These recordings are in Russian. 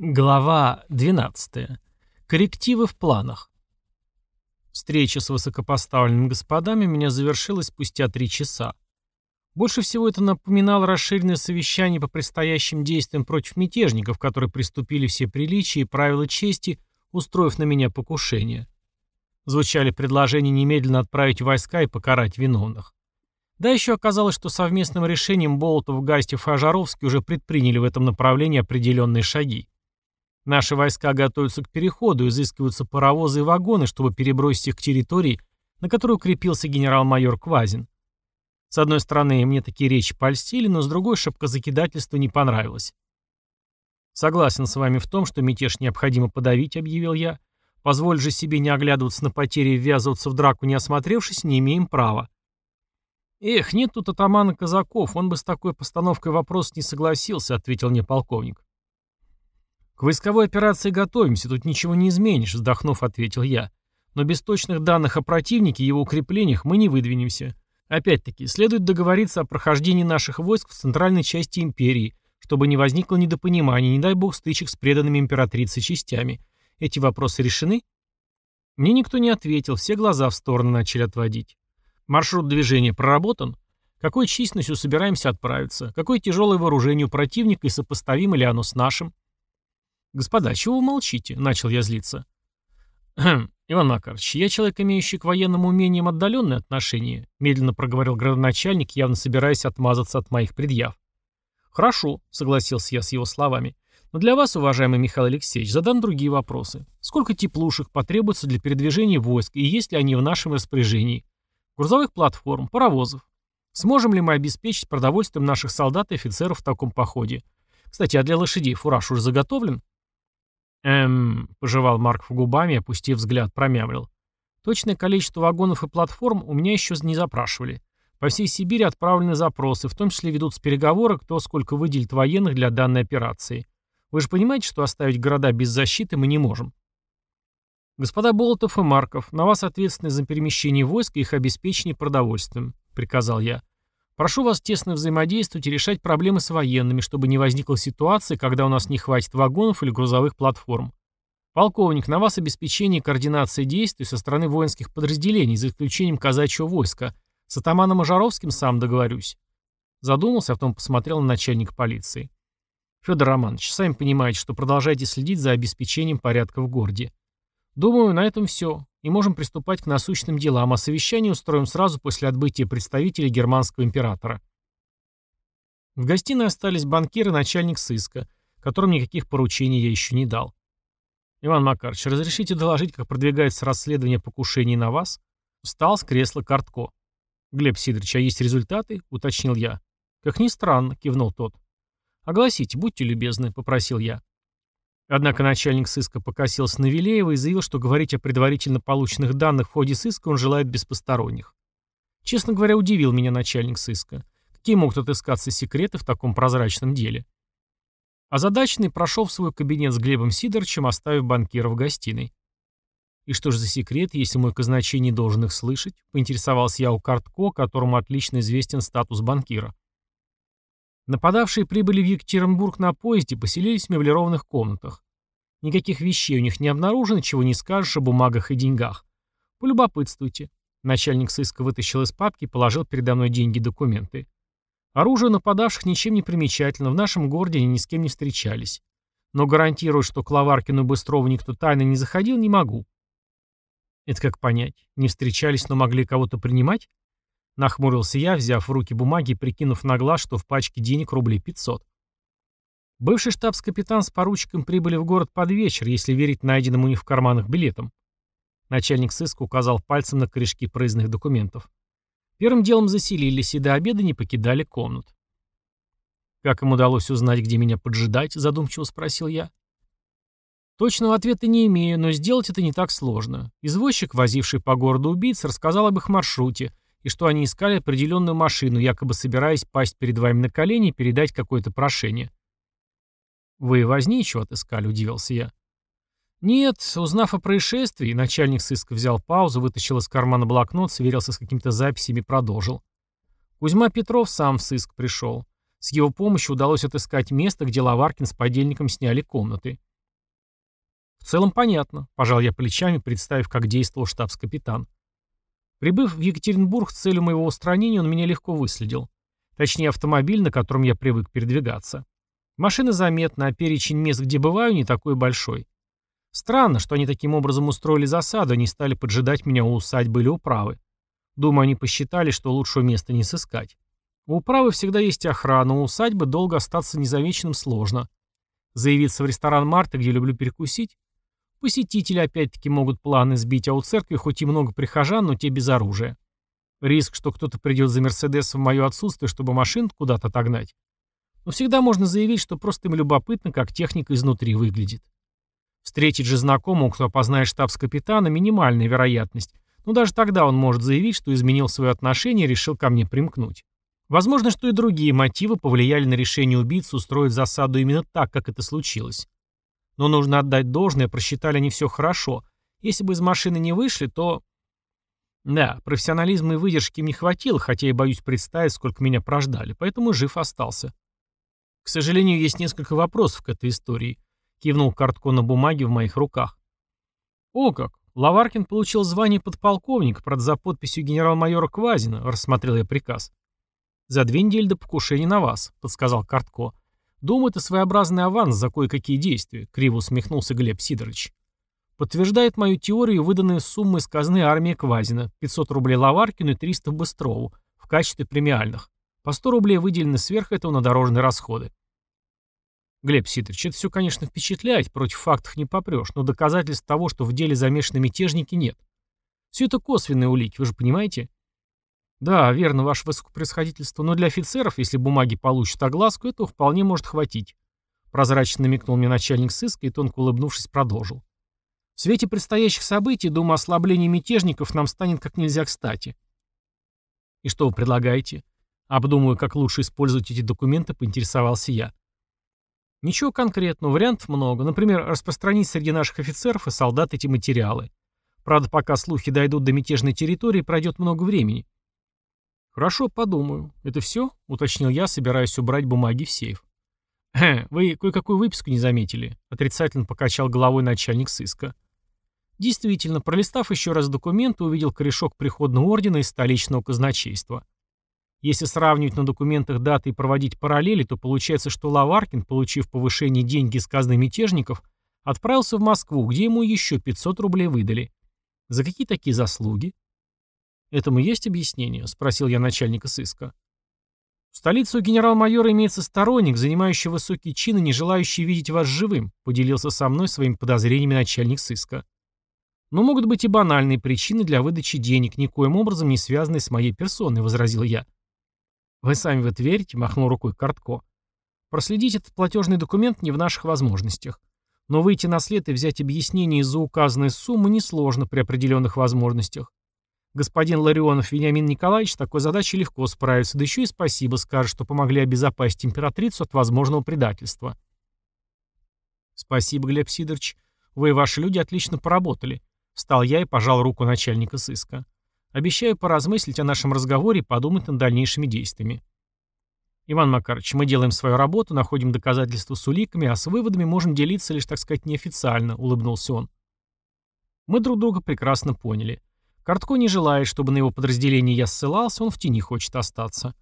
Глава 12. Коррективы в планах. Встреча с высокопоставленными господами меня завершилась спустя три часа. Больше всего это напоминало расширенное совещание по предстоящим действиям против мятежников, которые приступили все приличия и правила чести, устроив на меня покушение. Звучали предложения немедленно отправить войска и покарать виновных. Да еще оказалось, что совместным решением Болотов, Гастев и Ожаровский уже предприняли в этом направлении определенные шаги. Наши войска готовятся к переходу, изыскиваются паровозы и вагоны, чтобы перебросить их к территории, на которой укрепился генерал-майор Квазин. С одной стороны, мне такие речи польстили, но с другой шапкозакидательство не понравилось. «Согласен с вами в том, что мятеж необходимо подавить», — объявил я. «Позволь же себе не оглядываться на потери и ввязываться в драку, не осмотревшись, не имеем права». «Эх, нет тут атамана Казаков, он бы с такой постановкой вопроса не согласился», — ответил мне полковник. «К войсковой операции готовимся, тут ничего не изменишь», — вздохнув, ответил я. «Но без точных данных о противнике и его укреплениях мы не выдвинемся. Опять-таки, следует договориться о прохождении наших войск в центральной части империи, чтобы не возникло недопонимания, не дай бог стычек с преданными императрицей частями. Эти вопросы решены?» Мне никто не ответил, все глаза в сторону начали отводить. Маршрут движения проработан? Какой численностью собираемся отправиться? Какое тяжелое вооружение у противника и сопоставимо ли оно с нашим? «Господа, чего вы молчите?» — начал я злиться. «Хм, Иван Макарович, я человек, имеющий к военным умениям отдаленные отношения», — медленно проговорил градоначальник, явно собираясь отмазаться от моих предъяв. «Хорошо», — согласился я с его словами. «Но для вас, уважаемый Михаил Алексеевич, задам другие вопросы. Сколько теплушек потребуется для передвижения войск, и есть ли они в нашем распоряжении? Грузовых платформ, паровозов. Сможем ли мы обеспечить продовольствием наших солдат и офицеров в таком походе? Кстати, а для лошадей фураж уже заготовлен?» «Эм...» — пожевал Марков губами, опустив взгляд, промямлил. «Точное количество вагонов и платформ у меня еще не запрашивали. По всей Сибири отправлены запросы, в том числе ведутся переговоры, кто сколько выделит военных для данной операции. Вы же понимаете, что оставить города без защиты мы не можем?» «Господа Болотов и Марков, на вас ответственность за перемещение войск и их обеспечение продовольствием», — приказал я. Прошу вас тесно взаимодействовать и решать проблемы с военными, чтобы не возникла ситуации, когда у нас не хватит вагонов или грузовых платформ. Полковник, на вас обеспечение координации действий со стороны воинских подразделений, за исключением казачьего войска. С атаманом Ожаровским сам договорюсь. Задумался, а потом посмотрел на начальника полиции. Федор Романович, сами понимаете, что продолжаете следить за обеспечением порядка в городе. Думаю, на этом все и можем приступать к насущным делам, а совещание устроим сразу после отбытия представителей германского императора. В гостиной остались банкир и начальник сыска, которым никаких поручений я еще не дал. «Иван Макарович, разрешите доложить, как продвигается расследование покушений на вас?» Встал с кресла Картко. «Глеб Сидорович, а есть результаты?» — уточнил я. «Как ни странно», — кивнул тот. «Огласите, будьте любезны», — попросил я. Однако начальник сыска покосился на Вилеева и заявил, что говорить о предварительно полученных данных в ходе сыска он желает без посторонних. Честно говоря, удивил меня начальник сыска. Какие могут отыскаться секреты в таком прозрачном деле? Озадаченный прошел в свой кабинет с Глебом Сидоровичем, оставив банкира в гостиной. «И что же за секрет, если мой казначей не должен их слышать?» — поинтересовался я у Картко, которому отлично известен статус банкира. Нападавшие прибыли в Екатеринбург на поезде поселились в меблированных комнатах. Никаких вещей у них не обнаружено, чего не скажешь о бумагах и деньгах. Полюбопытствуйте. Начальник сыска вытащил из папки и положил передо мной деньги и документы. Оружие нападавших ничем не примечательно, в нашем городе они ни с кем не встречались. Но гарантировать, что к Лаваркину Быстрову никто тайно не заходил, не могу. Это как понять? Не встречались, но могли кого-то принимать? Нахмурился я, взяв в руки бумаги и прикинув на глаз, что в пачке денег рублей 500. Бывший штабс-капитан с поручиком прибыли в город под вечер, если верить найденным у них в карманах билетам. Начальник сыска указал пальцем на корешки проездных документов. Первым делом заселились и до обеда не покидали комнат. «Как им удалось узнать, где меня поджидать?» – задумчиво спросил я. Точного ответа не имею, но сделать это не так сложно. Извозчик, возивший по городу убийц, рассказал об их маршруте, и что они искали определенную машину, якобы собираясь пасть перед вами на колени и передать какое-то прошение. «Вы возничего отыскали?» – удивился я. «Нет, узнав о происшествии, начальник сыска взял паузу, вытащил из кармана блокнот, сверился с какими-то записями и продолжил. Кузьма Петров сам в сыск пришел. С его помощью удалось отыскать место, где Лаваркин с подельником сняли комнаты. В целом понятно, пожал я плечами, представив, как действовал штабс-капитан. Прибыв в Екатеринбург с целью моего устранения, он меня легко выследил. Точнее, автомобиль, на котором я привык передвигаться. Машина заметна, а перечень мест, где бываю, не такой большой. Странно, что они таким образом устроили засаду, не стали поджидать меня у усадьбы или управы. Думаю, они посчитали, что лучшего места не сыскать. У управы всегда есть охрана, у усадьбы долго остаться незамеченным сложно. Заявиться в ресторан Марта, где люблю перекусить? Посетители опять-таки могут планы сбить, а у церкви хоть и много прихожан, но те без оружия. Риск, что кто-то придет за Мерседес в мое отсутствие, чтобы машину куда-то отогнать. Но всегда можно заявить, что просто им любопытно, как техника изнутри выглядит. Встретить же знакомого, кто опознает штабс-капитана, минимальная вероятность, но даже тогда он может заявить, что изменил свое отношение и решил ко мне примкнуть. Возможно, что и другие мотивы повлияли на решение убийцы устроить засаду именно так, как это случилось. Но нужно отдать должное, просчитали они все хорошо. Если бы из машины не вышли, то... Да, профессионализма и выдержки им не хватило, хотя и боюсь представить, сколько меня прождали, поэтому жив остался. К сожалению, есть несколько вопросов к этой истории. Кивнул картко на бумаге в моих руках. О как! Лаваркин получил звание подполковника, правда, за подписью генерал-майора Квазина, рассмотрел я приказ. За две недели до покушения на вас, подсказал Картко. Думаю, это своеобразный аванс за кое-какие действия, криво усмехнулся Глеб Сидорович. Подтверждает мою теорию выданная сумма из казны армии Квазина, 500 рублей Лаваркину и 300 Быстрову, в качестве премиальных. По 100 рублей выделены сверх этого на дорожные расходы. Глеб Сидорович, это все, конечно, впечатляет, против фактов не попрешь, но доказательств того, что в деле замешаны мятежники, нет. Все это косвенные улики, вы же понимаете? Да, верно, ваше высокопревосходительство, но для офицеров, если бумаги получат огласку, этого вполне может хватить. Прозрачно намекнул мне начальник сыска и, тонко улыбнувшись, продолжил. В свете предстоящих событий, думаю, ослабление мятежников нам станет как нельзя кстати. И что вы предлагаете? Обдумывая, как лучше использовать эти документы, поинтересовался я. Ничего конкретного, вариантов много. Например, распространить среди наших офицеров и солдат эти материалы. Правда, пока слухи дойдут до мятежной территории, пройдет много времени. «Хорошо, подумаю. Это все?» — уточнил я, собираясь убрать бумаги в сейф. «Хм, вы кое-какую выписку не заметили?» — отрицательно покачал головой начальник сыска. Действительно, пролистав еще раз документы, увидел корешок приходного ордена из столичного казначейства. Если сравнивать на документах даты и проводить параллели, то получается, что Лаваркин, получив повышение деньги из казны мятежников, отправился в Москву, где ему еще 500 рублей выдали. За какие такие заслуги? «Этому есть объяснение?» — спросил я начальника сыска. «В столице у генерал-майора имеется сторонник, занимающий высокий чин и не желающий видеть вас живым», — поделился со мной своими подозрениями начальник сыска. «Но могут быть и банальные причины для выдачи денег, никоим образом не связанные с моей персоной», — возразил я. «Вы сами в это верите?» — махнул рукой Картко. «Проследить этот платежный документ не в наших возможностях. Но выйти на след и взять объяснение из-за указанной суммы несложно при определенных возможностях. Господин Ларионов Вениамин Николаевич с такой задачей легко справится, да еще и спасибо скажет, что помогли обезопасить императрицу от возможного предательства. Спасибо, Глеб Сидорович. Вы и ваши люди отлично поработали. Встал я и пожал руку начальника сыска. Обещаю поразмыслить о нашем разговоре и подумать над дальнейшими действиями. Иван Макарович, мы делаем свою работу, находим доказательства с уликами, а с выводами можем делиться лишь, так сказать, неофициально, улыбнулся он. Мы друг друга прекрасно поняли. Картко не желает, чтобы на его подразделение я ссылался, он в тени хочет остаться.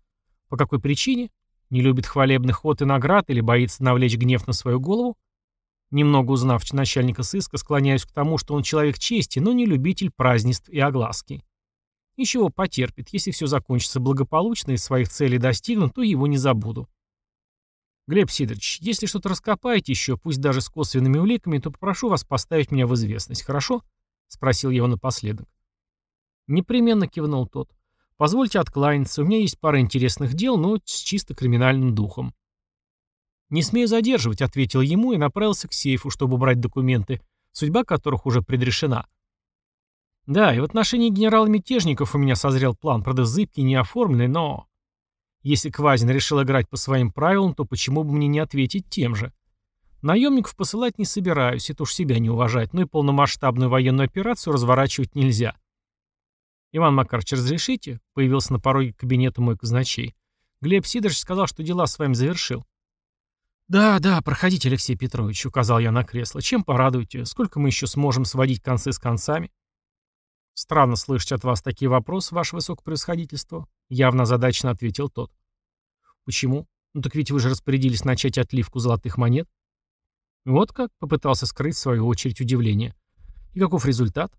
По какой причине? Не любит хвалебных ход и наград или боится навлечь гнев на свою голову? Немного узнав начальника сыска, склоняюсь к тому, что он человек чести, но не любитель празднеств и огласки. Ничего, потерпит. Если все закончится благополучно и своих целей достигнут, то его не забуду. Глеб Сидорович, если что-то раскопаете еще, пусть даже с косвенными уликами, то попрошу вас поставить меня в известность, хорошо? Спросил его напоследок. Непременно кивнул тот. Позвольте откланяться, у меня есть пара интересных дел, но с чисто криминальным духом. «Не смею задерживать», — ответил ему и направился к сейфу, чтобы убрать документы, судьба которых уже предрешена. Да, и в отношении генерала-мятежников у меня созрел план, правда зыбкий, не оформленный, но... Если Квазин решил играть по своим правилам, то почему бы мне не ответить тем же? Наемников посылать не собираюсь, это уж себя не уважать, но и полномасштабную военную операцию разворачивать нельзя. «Иван Макарович, разрешите?» — появился на пороге кабинета мой казначей. «Глеб Сидорович сказал, что дела с вами завершил». «Да, да, проходите, Алексей Петрович», — указал я на кресло. «Чем порадуете? Сколько мы еще сможем сводить концы с концами?» «Странно слышать от вас такие вопросы, ваше высокопревосходительство», — явно озадаченно ответил тот. «Почему? Ну так ведь вы же распорядились начать отливку золотых монет». Вот как попытался скрыть в свою очередь удивление. И каков результат?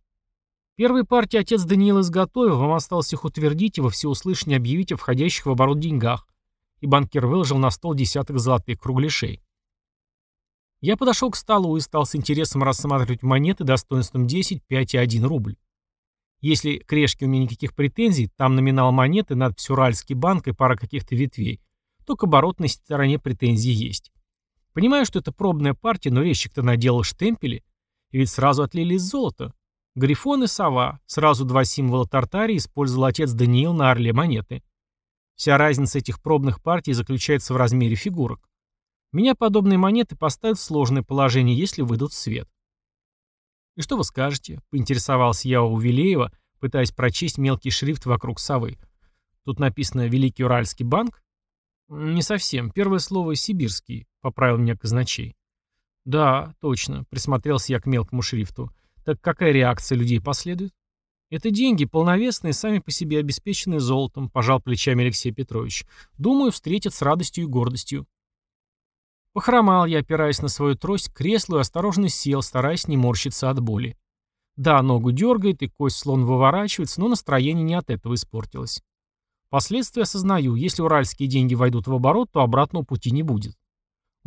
Первые партии отец Даниил изготовил, вам осталось их утвердить и во всеуслышание объявить о входящих в оборот деньгах, и банкир выложил на стол десяток золотых кругляшей. Я подошел к столу и стал с интересом рассматривать монеты достоинством 10, 5 и 1 рубль. Если к решке у меня никаких претензий, там номинал монеты, надпись «Уральский банк» и пара каких-то ветвей, то к оборотной стороне претензии есть. Понимаю, что это пробная партия, но резчик-то наделал штемпели, и ведь сразу отлили из золота. Грифон и сова, сразу два символа Тартарии использовал отец Даниил на орле монеты. Вся разница этих пробных партий заключается в размере фигурок. Меня подобные монеты поставят в сложное положение, если выйдут в свет. «И что вы скажете?» — поинтересовался я у Вилеева, пытаясь прочесть мелкий шрифт вокруг совы. «Тут написано «Великий Уральский банк»?» «Не совсем. Первое слово «сибирский», — поправил меня казначей. «Да, точно», — присмотрелся я к мелкому шрифту. «Так какая реакция людей последует?» «Это деньги, полновесные, сами по себе обеспеченные золотом», — пожал плечами Алексей Петрович. «Думаю, встретят с радостью и гордостью». Похромал я, опираясь на свою трость, к креслу и осторожно сел, стараясь не морщиться от боли. Да, ногу дергает, и кость слон выворачивается, но настроение не от этого испортилось. Последствия осознаю, если уральские деньги войдут в оборот, то обратного пути не будет.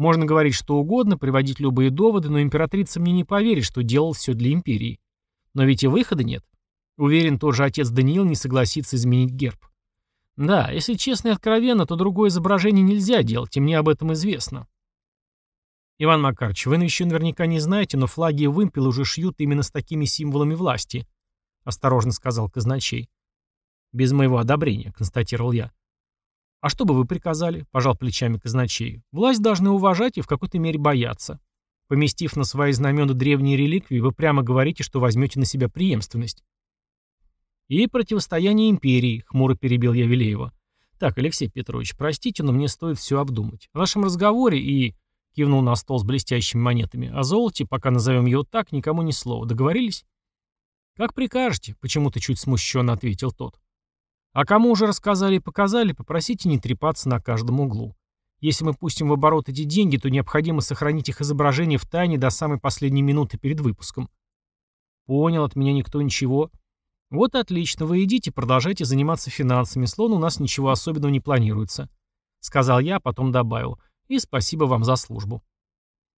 Можно говорить что угодно, приводить любые доводы, но императрица мне не поверит, что делал все для империи. Но ведь и выхода нет. Уверен, тот же отец Даниил не согласится изменить герб. Да, если честно и откровенно, то другое изображение нельзя делать, и мне об этом известно. Иван Макарович, вы еще наверняка не знаете, но флаги и вымпелы уже шьют именно с такими символами власти, осторожно сказал казначей. Без моего одобрения, констатировал я. А что бы вы приказали? Пожал плечами казначей. Власть должны уважать и в какой-то мере бояться. Поместив на свои знамена древние реликвии, вы прямо говорите, что возьмете на себя преемственность. «И противостояние империи», — хмуро перебил я Велеева. «Так, Алексей Петрович, простите, но мне стоит все обдумать. В нашем разговоре и...» — кивнул на стол с блестящими монетами. «О золоте, пока назовем его так, никому ни слова. Договорились?» «Как прикажете», — почему-то чуть смущенно ответил тот. «А кому уже рассказали и показали, попросите не трепаться на каждом углу. Если мы пустим в оборот эти деньги, то необходимо сохранить их изображение в тайне до самой последней минуты перед выпуском». «Понял, от меня никто ничего», «Вот отлично, вы идите, продолжайте заниматься финансами, словно у нас ничего особенного не планируется», — сказал я, а потом добавил. «И спасибо вам за службу».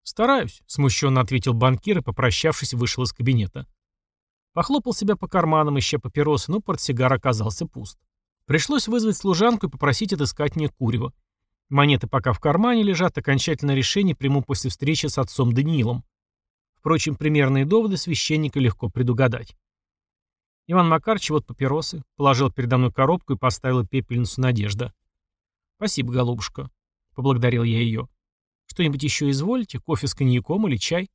«Стараюсь», — смущенно ответил банкир и, попрощавшись, вышел из кабинета. Похлопал себя по карманам, ища папиросы, но портсигар оказался пуст. Пришлось вызвать служанку и попросить отыскать мне курево. Монеты пока в кармане лежат, окончательное решение приму после встречи с отцом Даниилом. Впрочем, примерные доводы священника легко предугадать. Иван Макарович, вот папиросы. Положил передо мной коробку и поставила пепельницу Надежда. Спасибо, голубушка. Поблагодарил я ее. Что-нибудь еще изволите? Кофе с коньяком или чай?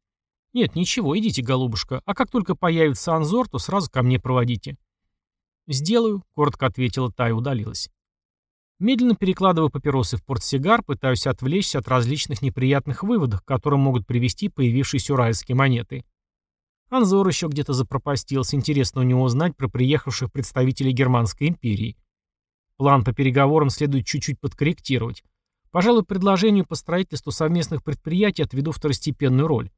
Нет, ничего, идите, голубушка. А как только появится Анзор, то сразу ко мне проводите. Сделаю, коротко ответила та и удалилась. Медленно перекладываю папиросы в портсигар, пытаюсь отвлечься от различных неприятных выводов, к которым могут привести появившиеся уральские монеты. Анзор еще где-то запропастился, интересно у него узнать про приехавших представителей Германской империи. План по переговорам следует чуть-чуть подкорректировать. Пожалуй, предложению по строительству совместных предприятий отведу второстепенную роль.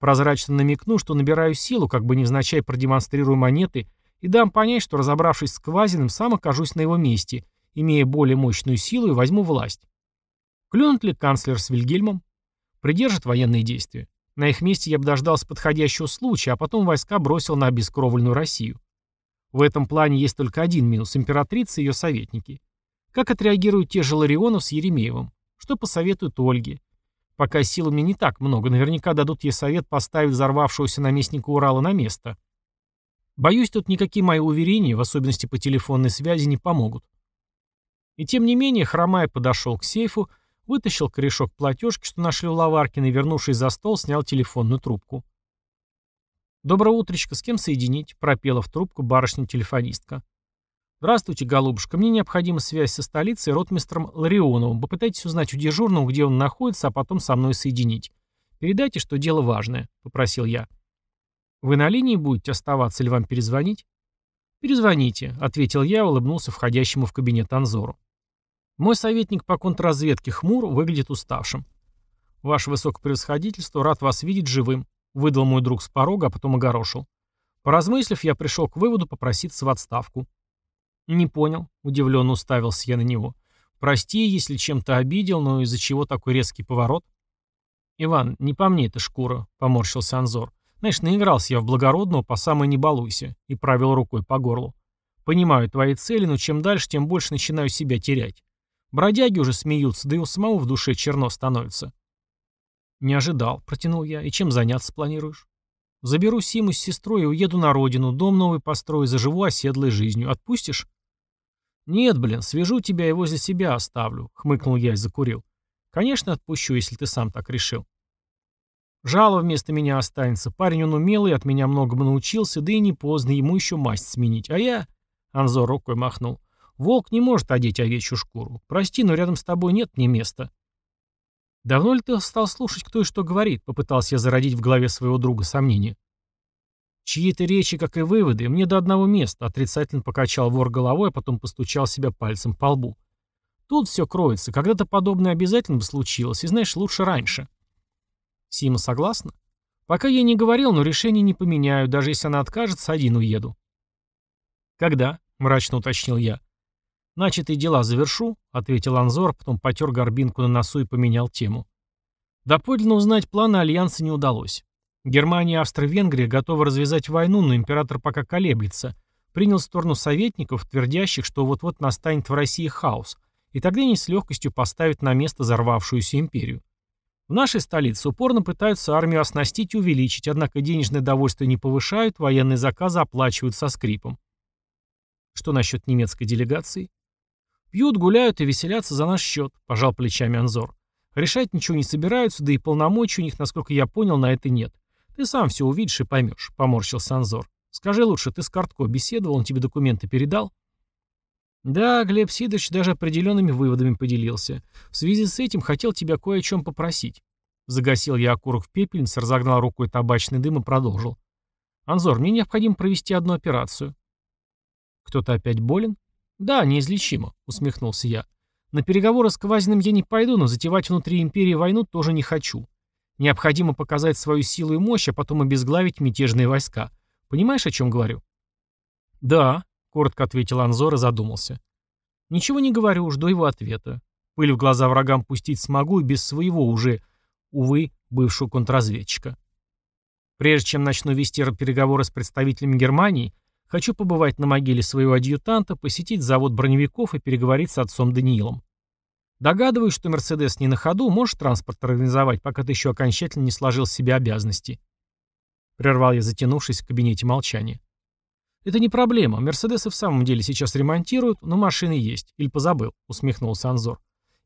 Прозрачно намекну, что набираю силу, как бы невзначай продемонстрирую монеты, и дам понять, что, разобравшись с Квазиным, сам окажусь на его месте, имея более мощную силу и возьму власть. Клюнут ли канцлер с Вильгельмом? Придержит военные действия. На их месте я бы дождался подходящего случая, а потом войска бросил на обескровленную Россию. В этом плане есть только один минус – императрица и ее советники. Как отреагируют те же Ларионов с Еремеевым? Что посоветуют Ольге? Пока сил у меня не так много, наверняка дадут ей совет поставить взорвавшегося наместника Урала на место. Боюсь, тут никакие мои уверения, в особенности по телефонной связи, не помогут. И тем не менее, хромая подошел к сейфу, вытащил корешок платежки, что нашли у Лаваркина, и, вернувшись за стол, снял телефонную трубку. «Доброе утречко, с кем соединить?» — пропела в трубку барышня-телефонистка. «Здравствуйте, голубушка. Мне необходима связь со столицей ротмистром Ларионовым. Попытайтесь узнать у дежурного, где он находится, а потом со мной соединить. Передайте, что дело важное», — попросил я. «Вы на линии будете оставаться или вам перезвонить?» «Перезвоните», — ответил я, улыбнулся входящему в кабинет Анзору. Мой советник по контрразведке Хмур выглядит уставшим. «Ваше высокопревосходительство, рад вас видеть живым», — выдал мой друг с порога, а потом огорошил. Поразмыслив, я пришел к выводу попроситься в отставку. «Не понял», — удивленно уставился я на него. «Прости, если чем-то обидел, но из-за чего такой резкий поворот?» «Иван, не по мне эта шкура», — поморщился Анзор. «Знаешь, наигрался я в благородного, по самой не балуйся», — и правил рукой по горлу. «Понимаю твои цели, но чем дальше, тем больше начинаю себя терять. Бродяги уже смеются, да и у самого в душе черно становится». «Не ожидал», — протянул я. «И чем заняться планируешь?» «Заберу Симу с сестрой и уеду на родину, дом новый построю, заживу оседлой жизнью. Отпустишь?» «Нет, блин, свяжу тебя и возле себя оставлю», — хмыкнул я и закурил. «Конечно, отпущу, если ты сам так решил». Жало вместо меня останется. Парень он умелый, от меня многому научился, да и не поздно, ему еще масть сменить. А я...» Анзор рукой махнул. «Волк не может одеть овечью шкуру. Прости, но рядом с тобой нет мне места». «Давно ли ты стал слушать, кто и что говорит?» — попытался я зародить в голове своего друга сомнения. Чьи-то речи, как и выводы, мне до одного места, отрицательно покачал вор головой, а потом постучал себя пальцем по лбу. Тут все кроется, когда-то подобное обязательно бы случилось, и знаешь, лучше раньше. Сима согласна? Пока я не говорил, но решение не поменяю, даже если она откажется, один уеду. Когда? Мрачно уточнил я. Начатые дела завершу, ответил Анзор, потом потер горбинку на носу и поменял тему. Доподлинно узнать планы Альянса не удалось. Германия и Австро-Венгрия готовы развязать войну, но император пока колеблется. Принял сторону советников, твердящих, что вот-вот настанет в России хаос, и тогда они с легкостью поставят на место взорвавшуюся империю. В нашей столице упорно пытаются армию оснастить и увеличить, однако денежное довольство не повышают, военные заказы оплачивают со скрипом. Что насчет немецкой делегации? Пьют, гуляют и веселятся за наш счет, пожал плечами Анзор. Решать ничего не собираются, да и полномочий у них, насколько я понял, на это нет. Ты сам все увидишь и поймешь», — поморщился Анзор. «Скажи лучше, ты с Картко беседовал, он тебе документы передал?» «Да, Глеб Сидорович даже определенными выводами поделился. В связи с этим хотел тебя кое о чем попросить». Загасил я окурок в пепельнице, разогнал рукой табачный дым и продолжил. «Анзор, мне необходимо провести одну операцию». «Кто-то опять болен?» «Да, неизлечимо», — усмехнулся я. «На переговоры с Квазиным я не пойду, но затевать внутри империи войну тоже не хочу. Необходимо показать свою силу и мощь, а потом обезглавить мятежные войска. Понимаешь, о чем говорю?» «Да», — коротко ответил Анзор и задумался. «Ничего не говорю, жду его ответа. Пыль в глаза врагам пустить смогу и без своего уже, увы, бывшего контрразведчика. Прежде чем начну вести переговоры с представителями Германии, хочу побывать на могиле своего адъютанта, посетить завод броневиков и переговорить с отцом Даниилом. Догадываюсь, что Мерседес не на ходу, можешь транспорт организовать, пока ты еще окончательно не сложил с себя обязанности. Прервал я, затянувшись в кабинете молчания. Это не проблема. Мерседесы в самом деле сейчас ремонтируют, но машины есть. Или позабыл, усмехнулся Анзор.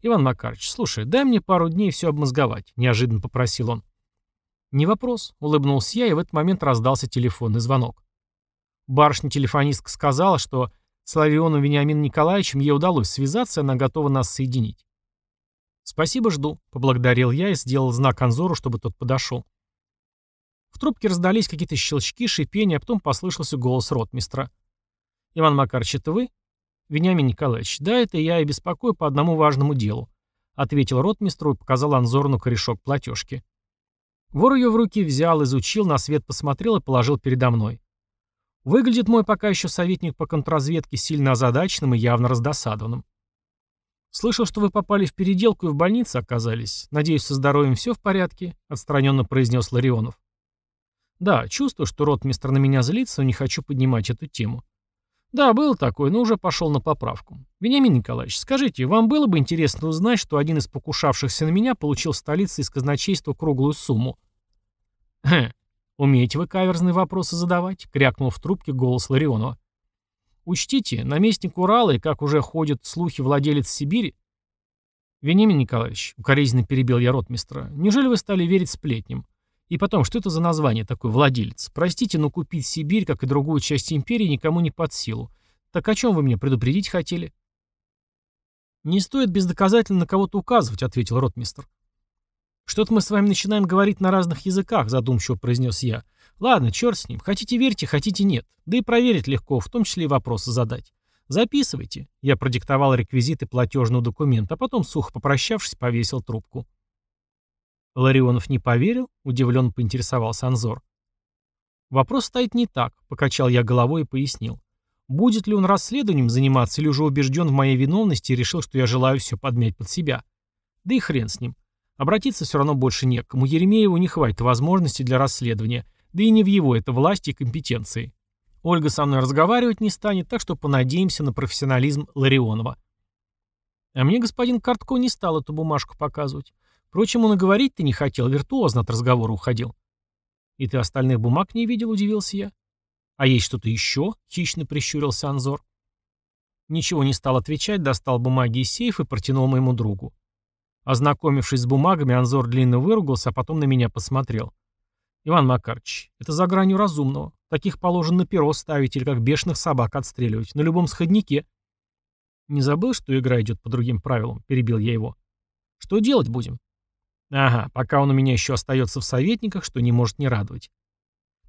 Иван Макарович, слушай, дай мне пару дней все обмозговать, неожиданно попросил он. Не вопрос, улыбнулся я, и в этот момент раздался телефонный звонок. Барышня-телефонистка сказала, что с Лавионом Вениамином Николаевичем ей удалось связаться, она готова нас соединить. «Спасибо, жду», — поблагодарил я и сделал знак Анзору, чтобы тот подошел. В трубке раздались какие-то щелчки, шипения, а потом послышался голос ротмистра. «Иван Макарович, это вы?» «Вениамин Николаевич, да, это я и беспокою по одному важному делу», — ответил ротмистру и показал Анзору на корешок платежки. Вор ее в руки взял, изучил, на свет посмотрел и положил передо мной. Выглядит мой пока еще советник по контрразведке сильно озадаченным и явно раздосадованным. «Слышал, что вы попали в переделку и в больнице оказались. Надеюсь, со здоровьем все в порядке?» — отстраненно произнес Ларионов. «Да, чувствую, что ротмистр на меня злится, но не хочу поднимать эту тему. Да, был такой, но уже пошел на поправку. Вениамин Николаевич, скажите, вам было бы интересно узнать, что один из покушавшихся на меня получил в столице из казначейства круглую сумму?» «Хм, «Умеете вы каверзные вопросы задавать?» — крякнул в трубке голос Ларионова. «Учтите, наместник Урала и, как уже ходят слухи, владелец Сибири...» «Вениамин Николаевич», — укоризненно перебил я ротмистра, — «неужели вы стали верить сплетням? И потом, что это за название такое, владелец? Простите, но купить Сибирь, как и другую часть империи, никому не под силу. Так о чем вы меня предупредить хотели? Не стоит бездоказательно на кого-то указывать, ответил ротмистр. Что-то мы с вами начинаем говорить на разных языках, задумчиво произнес я. Ладно, черт с ним. Хотите верьте, хотите нет. Да и проверить легко, в том числе и вопросы задать. Записывайте. Я продиктовал реквизиты платежного документа, а потом, сухо попрощавшись, повесил трубку. Ларионов не поверил, удивленно поинтересовался Анзор. Вопрос стоит не так, покачал я головой и пояснил. Будет ли он расследованием заниматься или уже убежден в моей виновности и решил, что я желаю все подмять под себя? Да и хрен с ним. Обратиться все равно больше не к кому. Еремееву не хватит возможности для расследования, да и не в его это власти и компетенции. Ольга со мной разговаривать не станет, так что понадеемся на профессионализм Ларионова. А мне господин Картко не стал эту бумажку показывать. Впрочем, он и говорить-то не хотел, виртуозно от разговора уходил. «И ты остальных бумаг не видел?» – удивился я. «А есть что-то еще?» – хищно прищурился Анзор. Ничего не стал отвечать, достал бумаги из сейфа и протянул моему другу. Ознакомившись с бумагами, Анзор длинно выругался, а потом на меня посмотрел. «Иван Макарович, это за гранью разумного. Таких положено на перо ставить или как бешеных собак отстреливать. На любом сходнике». «Не забыл, что игра идет по другим правилам?» – перебил я его. «Что делать будем?» «Ага, пока он у меня еще остается в советниках, что не может не радовать.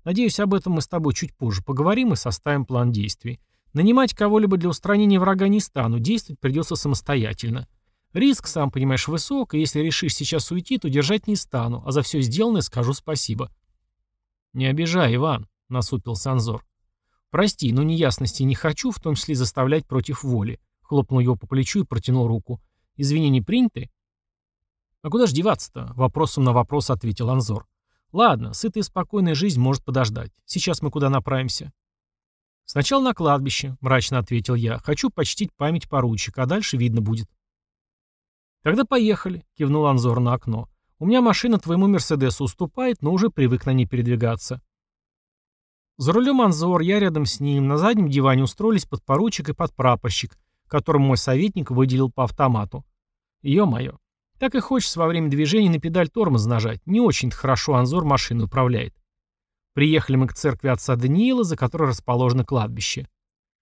Надеюсь, об этом мы с тобой чуть позже поговорим и составим план действий. Нанимать кого-либо для устранения врага не стану, действовать придется самостоятельно. Риск, сам понимаешь, высок, и если решишь сейчас уйти, то держать не стану, а за все сделанное скажу спасибо». «Не обижай, Иван», — насупился Анзор. «Прости, но неясности не хочу, в том числе заставлять против воли». Хлопнул его по плечу и протянул руку. «Извинения приняты?» «А куда ж деваться-то?» — вопросом на вопрос ответил Анзор. «Ладно, сытая и спокойная жизнь может подождать. Сейчас мы куда направимся?» «Сначала на кладбище», — мрачно ответил я. «Хочу почтить память поручика, а дальше видно будет». «Тогда поехали», — кивнул Анзор на окно. У меня машина твоему Мерседесу уступает, но уже привык на ней передвигаться. За рулем Анзор, я рядом с ним, на заднем диване устроились подпоручик и подпрапорщик, которым мой советник выделил по автомату. Ё-моё. Так и хочется во время движения на педаль тормоза нажать. Не очень-то хорошо Анзор машину управляет. Приехали мы к церкви отца Даниила, за которой расположено кладбище.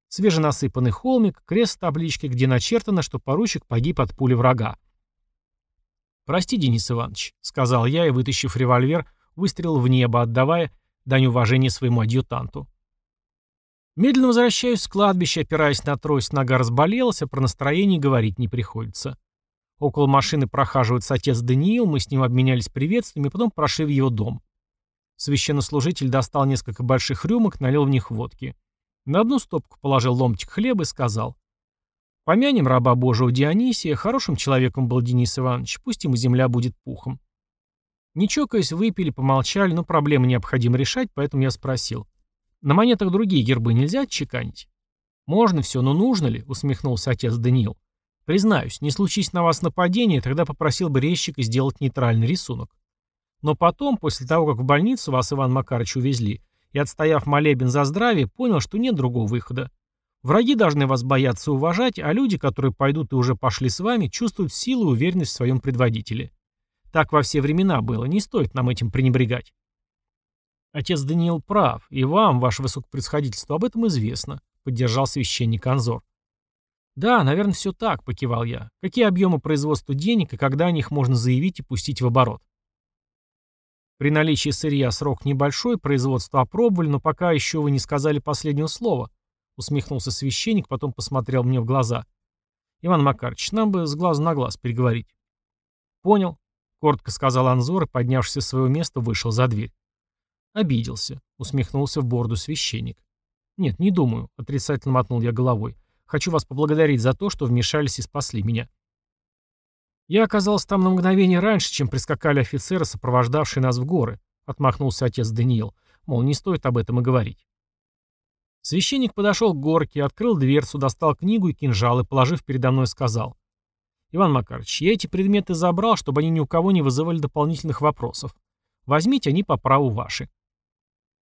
Свеженасыпанный холмик, крест с табличкой, где начертано, что поручик погиб от пули врага. «Прости, Денис Иванович», — сказал я и, вытащив револьвер, выстрелил в небо, отдавая дань уважения своему адъютанту. Медленно возвращаюсь с кладбища, опираясь на трость, нога разболелась, а про настроение говорить не приходится. Около машины прохаживается отец Даниил, мы с ним обменялись приветствиями, потом прошли в его дом. Священнослужитель достал несколько больших рюмок, налил в них водки. На одну стопку положил ломтик хлеба и сказал. Помянем раба Божьего Дионисия, хорошим человеком был Денис Иванович, пусть ему земля будет пухом. Не чокаясь, выпили, помолчали, но проблемы необходимо решать, поэтому я спросил. На монетах другие гербы нельзя отчеканить? Можно все, но нужно ли? Усмехнулся отец Даниил. Признаюсь, не случись на вас нападение, тогда попросил бы резчика сделать нейтральный рисунок. Но потом, после того, как в больницу вас Иван Макарович увезли, и отстояв молебен за здравие, понял, что нет другого выхода. Враги должны вас бояться и уважать, а люди, которые пойдут и уже пошли с вами, чувствуют силу и уверенность в своем предводителе. Так во все времена было, не стоит нам этим пренебрегать. Отец Даниил прав, и вам, ваше высокопредсходительство, об этом известно, поддержал священник Анзор. Да, наверное, все так, покивал я. Какие объемы производства денег и когда о них можно заявить и пустить в оборот? При наличии сырья срок небольшой, производство опробовали, но пока еще вы не сказали последнего слова, Усмехнулся священник, потом посмотрел мне в глаза. «Иван Макарович, нам бы с глазу на глаз переговорить». «Понял», — коротко сказал Анзор и, поднявшись с своего места, вышел за дверь. «Обиделся», — усмехнулся в борду священник. «Нет, не думаю», — отрицательно мотнул я головой. «Хочу вас поблагодарить за то, что вмешались и спасли меня». «Я оказался там на мгновение раньше, чем прискакали офицеры, сопровождавшие нас в горы», — отмахнулся отец Даниил. Мол, не стоит об этом и говорить. Священник подошел к горке, открыл дверцу, достал книгу и кинжал и, положив передо мной, сказал. «Иван Макарович, я эти предметы забрал, чтобы они ни у кого не вызывали дополнительных вопросов. Возьмите, они по праву ваши».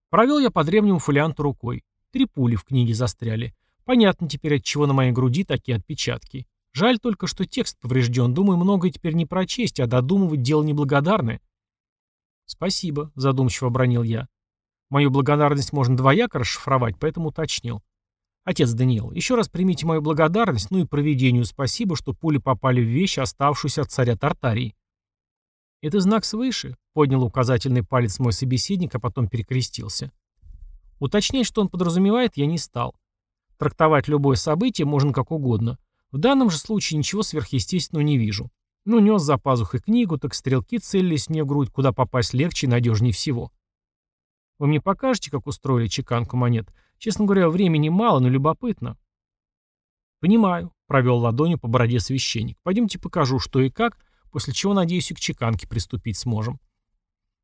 Провел я по древнему фолианту рукой. Три пули в книге застряли. Понятно теперь, от чего на моей груди такие отпечатки. Жаль только, что текст поврежден. Думаю, многое теперь не прочесть, а додумывать дело неблагодарное. «Спасибо», — задумчиво обронил я. Мою благодарность можно двояко расшифровать, поэтому уточнил. Отец Даниил, еще раз примите мою благодарность, ну и проведению спасибо, что пули попали в вещи, оставшуюся от царя Тартарии. Это знак свыше, поднял указательный палец мой собеседник, а потом перекрестился. Уточнять, что он подразумевает, я не стал. Трактовать любое событие можно как угодно. В данном же случае ничего сверхъестественного не вижу. Ну, нес за пазухой книгу, так стрелки целились мне в грудь, куда попасть легче и надежнее всего. Вы мне покажете, как устроили чеканку монет? Честно говоря, времени мало, но любопытно. Понимаю, провел ладонью по бороде священник. Пойдемте покажу, что и как, после чего, надеюсь, и к чеканке приступить сможем.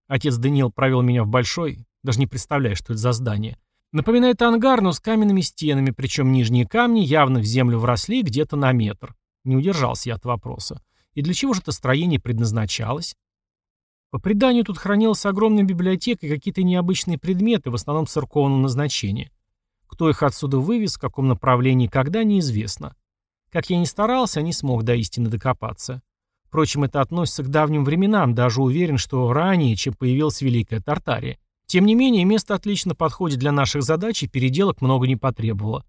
Отец Даниил провел меня в большой, даже не представляю, что это за здание. Напоминает ангар, но с каменными стенами, причем нижние камни явно в землю вросли где-то на метр. Не удержался я от вопроса. И для чего же это строение предназначалось? По преданию тут хранилась огромная библиотека и какие-то необычные предметы, в основном церковного назначения. Кто их отсюда вывез, в каком направлении когда, неизвестно. Как я ни старался, не смог до истины докопаться. Впрочем, это относится к давним временам, даже уверен, что ранее, чем появилась Великая Тартария. Тем не менее, место отлично подходит для наших задач и переделок много не потребовало.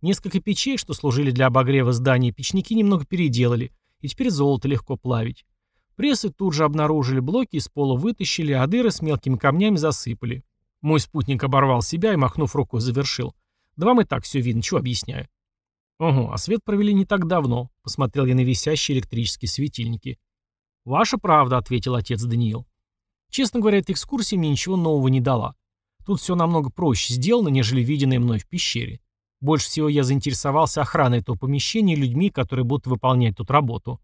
Несколько печей, что служили для обогрева здания, печники немного переделали, и теперь золото легко плавить. Прессы тут же обнаружили, блоки из пола вытащили, а дыры с мелкими камнями засыпали. Мой спутник оборвал себя и, махнув рукой, завершил. «Да вам и так все видно, чего объясняю». «Ого, а свет провели не так давно», — посмотрел я на висящие электрические светильники. «Ваша правда», — ответил отец Даниил. Честно говоря, эта экскурсия мне ничего нового не дала. Тут все намного проще сделано, нежели виденное мной в пещере. Больше всего я заинтересовался охраной этого помещения и людьми, которые будут выполнять тут работу.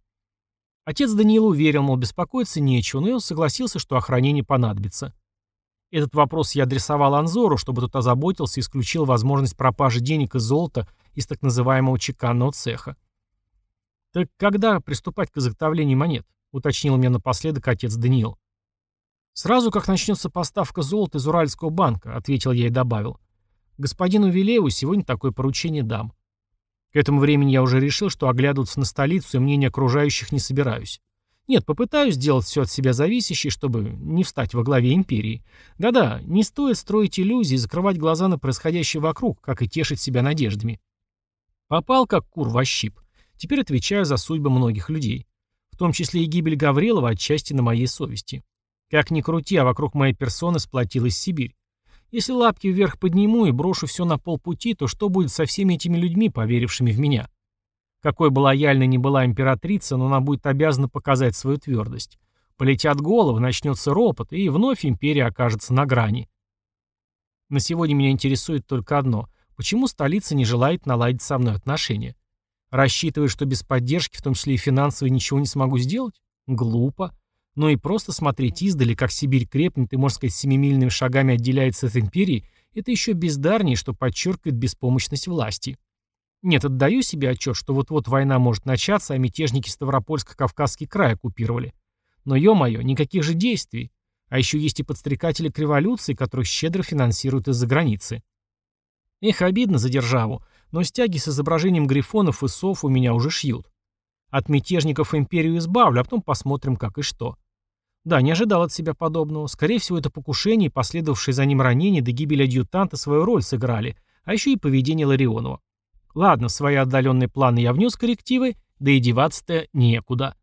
Отец Даниил уверил, мол, беспокоиться нечего, но и он согласился, что охранение понадобится. Этот вопрос я адресовал Анзору, чтобы тот озаботился и исключил возможность пропажи денег и золота из так называемого чеканного цеха. «Так когда приступать к изготовлению монет?» — уточнил мне напоследок отец Даниил. «Сразу, как начнется поставка золота из Уральского банка», — ответил я и добавил. «Господину Вилееву сегодня такое поручение дам. К этому времени я уже решил, что оглядываться на столицу и мнение окружающих не собираюсь. Нет, попытаюсь сделать все от себя зависящее, чтобы не встать во главе империи. Да-да, не стоит строить иллюзии и закрывать глаза на происходящее вокруг, как и тешить себя надеждами. Попал как кур во щип. Теперь отвечаю за судьбы многих людей. В том числе и гибель Гаврилова отчасти на моей совести. Как ни крути, а вокруг моей персоны сплотилась Сибирь. Если лапки вверх подниму и брошу все на полпути, то что будет со всеми этими людьми, поверившими в меня? Какой бы лояльной ни была императрица, но она будет обязана показать свою твердость. Полетят головы, начнется ропот, и вновь империя окажется на грани. На сегодня меня интересует только одно. Почему столица не желает наладить со мной отношения? Рассчитывает, что без поддержки, в том числе и финансовой, ничего не смогу сделать? Глупо. Но и просто смотреть издали, как Сибирь крепнет и, можно сказать, семимильными шагами отделяется от империи, это еще бездарнее, что подчеркивает беспомощность власти. Нет, отдаю себе отчет, что вот-вот война может начаться, а мятежники Ставропольско-Кавказский край оккупировали. Но, ё-моё, никаких же действий. А еще есть и подстрекатели к революции, которых щедро финансируют из-за границы. Эх, обидно за державу, но стяги с изображением грифонов и сов у меня уже шьют. От мятежников империю избавлю, а потом посмотрим, как и что. Да, не ожидал от себя подобного. Скорее всего, это покушение и последовавшие за ним ранения до гибели адъютанта свою роль сыграли, а еще и поведение Ларионова. Ладно, в свои отдаленные планы я внес коррективы, да и деваться-то некуда.